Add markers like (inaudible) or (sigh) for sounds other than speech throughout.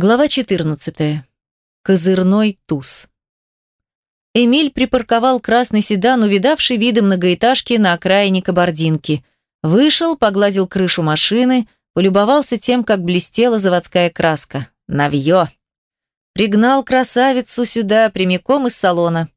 Глава 14. Козырной туз. Эмиль припарковал красный седан, увидавший виды многоэтажки на окраине Кабардинки. Вышел, погладил крышу машины, полюбовался тем, как блестела заводская краска. Навье. Пригнал красавицу сюда прямиком из салона.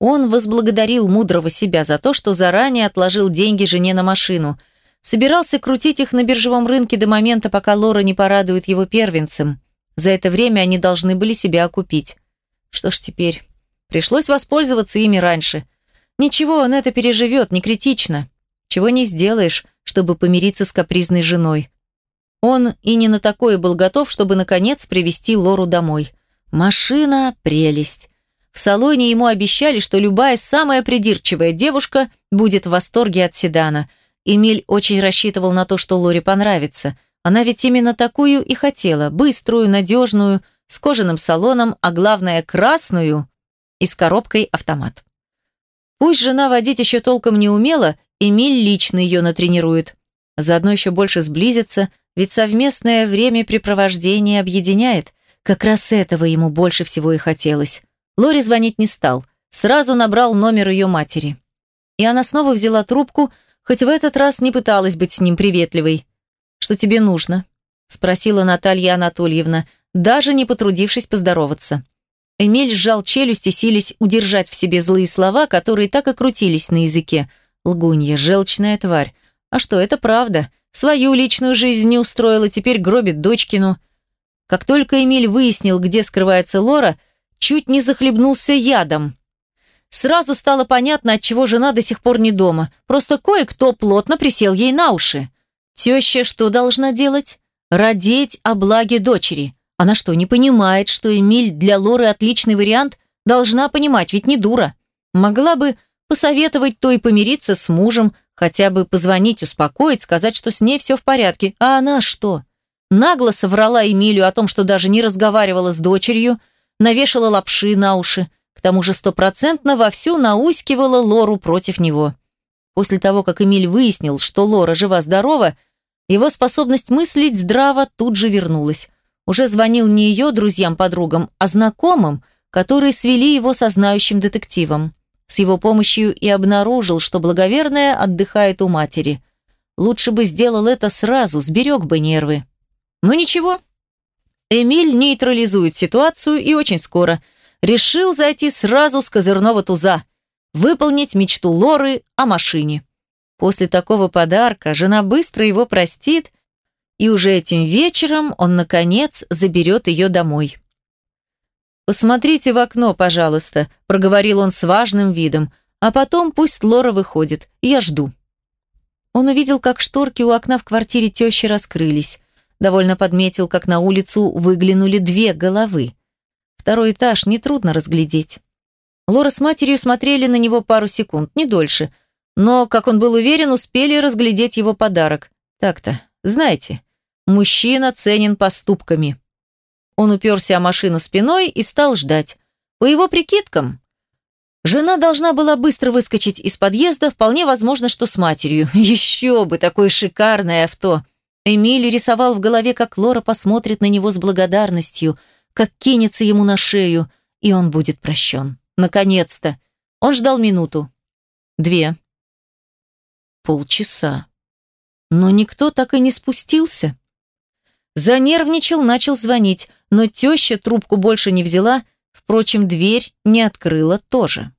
Он возблагодарил мудрого себя за то, что заранее отложил деньги жене на машину. Собирался крутить их на биржевом рынке до момента, пока Лора не порадует его первенцем. За это время они должны были себя окупить. Что ж теперь? Пришлось воспользоваться ими раньше. Ничего, он это переживет, не критично. Чего не сделаешь, чтобы помириться с капризной женой. Он и не на такое был готов, чтобы, наконец, привести Лору домой. Машина – прелесть. В салоне ему обещали, что любая самая придирчивая девушка будет в восторге от седана. Эмиль очень рассчитывал на то, что Лоре понравится – она ведь именно такую и хотела, быструю, надежную, с кожаным салоном, а главное красную и с коробкой автомат. Пусть жена водить еще толком не умела, Эмиль лично ее натренирует. Заодно еще больше сблизится, ведь совместное времяпрепровождение объединяет. Как раз этого ему больше всего и хотелось. Лори звонить не стал, сразу набрал номер ее матери. И она снова взяла трубку, хоть в этот раз не пыталась быть с ним приветливой. «Что тебе нужно?» – спросила Наталья Анатольевна, даже не потрудившись поздороваться. Эмиль сжал челюсть и сились удержать в себе злые слова, которые так и крутились на языке. Лгунья, желчная тварь. А что, это правда. Свою личную жизнь не устроила, теперь гробит дочкину. Как только Эмиль выяснил, где скрывается Лора, чуть не захлебнулся ядом. Сразу стало понятно, отчего жена до сих пор не дома. Просто кое-кто плотно присел ей на уши. Теща что должна делать? Родить о благе дочери. Она что, не понимает, что Эмиль для Лоры отличный вариант? Должна понимать, ведь не дура. Могла бы посоветовать той помириться с мужем, хотя бы позвонить, успокоить, сказать, что с ней все в порядке. А она что? Нагло соврала Эмилию о том, что даже не разговаривала с дочерью, навешала лапши на уши, к тому же стопроцентно вовсю наускивала Лору против него. После того, как Эмиль выяснил, что Лора жива-здорова, его способность мыслить здраво тут же вернулась. Уже звонил не ее друзьям-подругам, а знакомым, которые свели его со знающим детективом. С его помощью и обнаружил, что благоверная отдыхает у матери. Лучше бы сделал это сразу, сберег бы нервы. Ну ничего. Эмиль нейтрализует ситуацию и очень скоро. Решил зайти сразу с козырного туза. Выполнить мечту Лоры о машине. После такого подарка жена быстро его простит, и уже этим вечером он, наконец, заберет ее домой. «Посмотрите в окно, пожалуйста», – проговорил он с важным видом, «а потом пусть Лора выходит, я жду». Он увидел, как шторки у окна в квартире тещи раскрылись. Довольно подметил, как на улицу выглянули две головы. Второй этаж нетрудно разглядеть. Лора с матерью смотрели на него пару секунд, не дольше, но, как он был уверен, успели разглядеть его подарок. Так-то, знаете, мужчина ценен поступками. Он уперся о машину спиной и стал ждать. По его прикидкам, жена должна была быстро выскочить из подъезда, вполне возможно, что с матерью. (laughs) Еще бы, такое шикарное авто. Эмиль рисовал в голове, как Лора посмотрит на него с благодарностью, как кинется ему на шею, и он будет прощен. Наконец-то. Он ждал минуту. Две полчаса. Но никто так и не спустился. Занервничал, начал звонить, но теща трубку больше не взяла, впрочем, дверь не открыла тоже.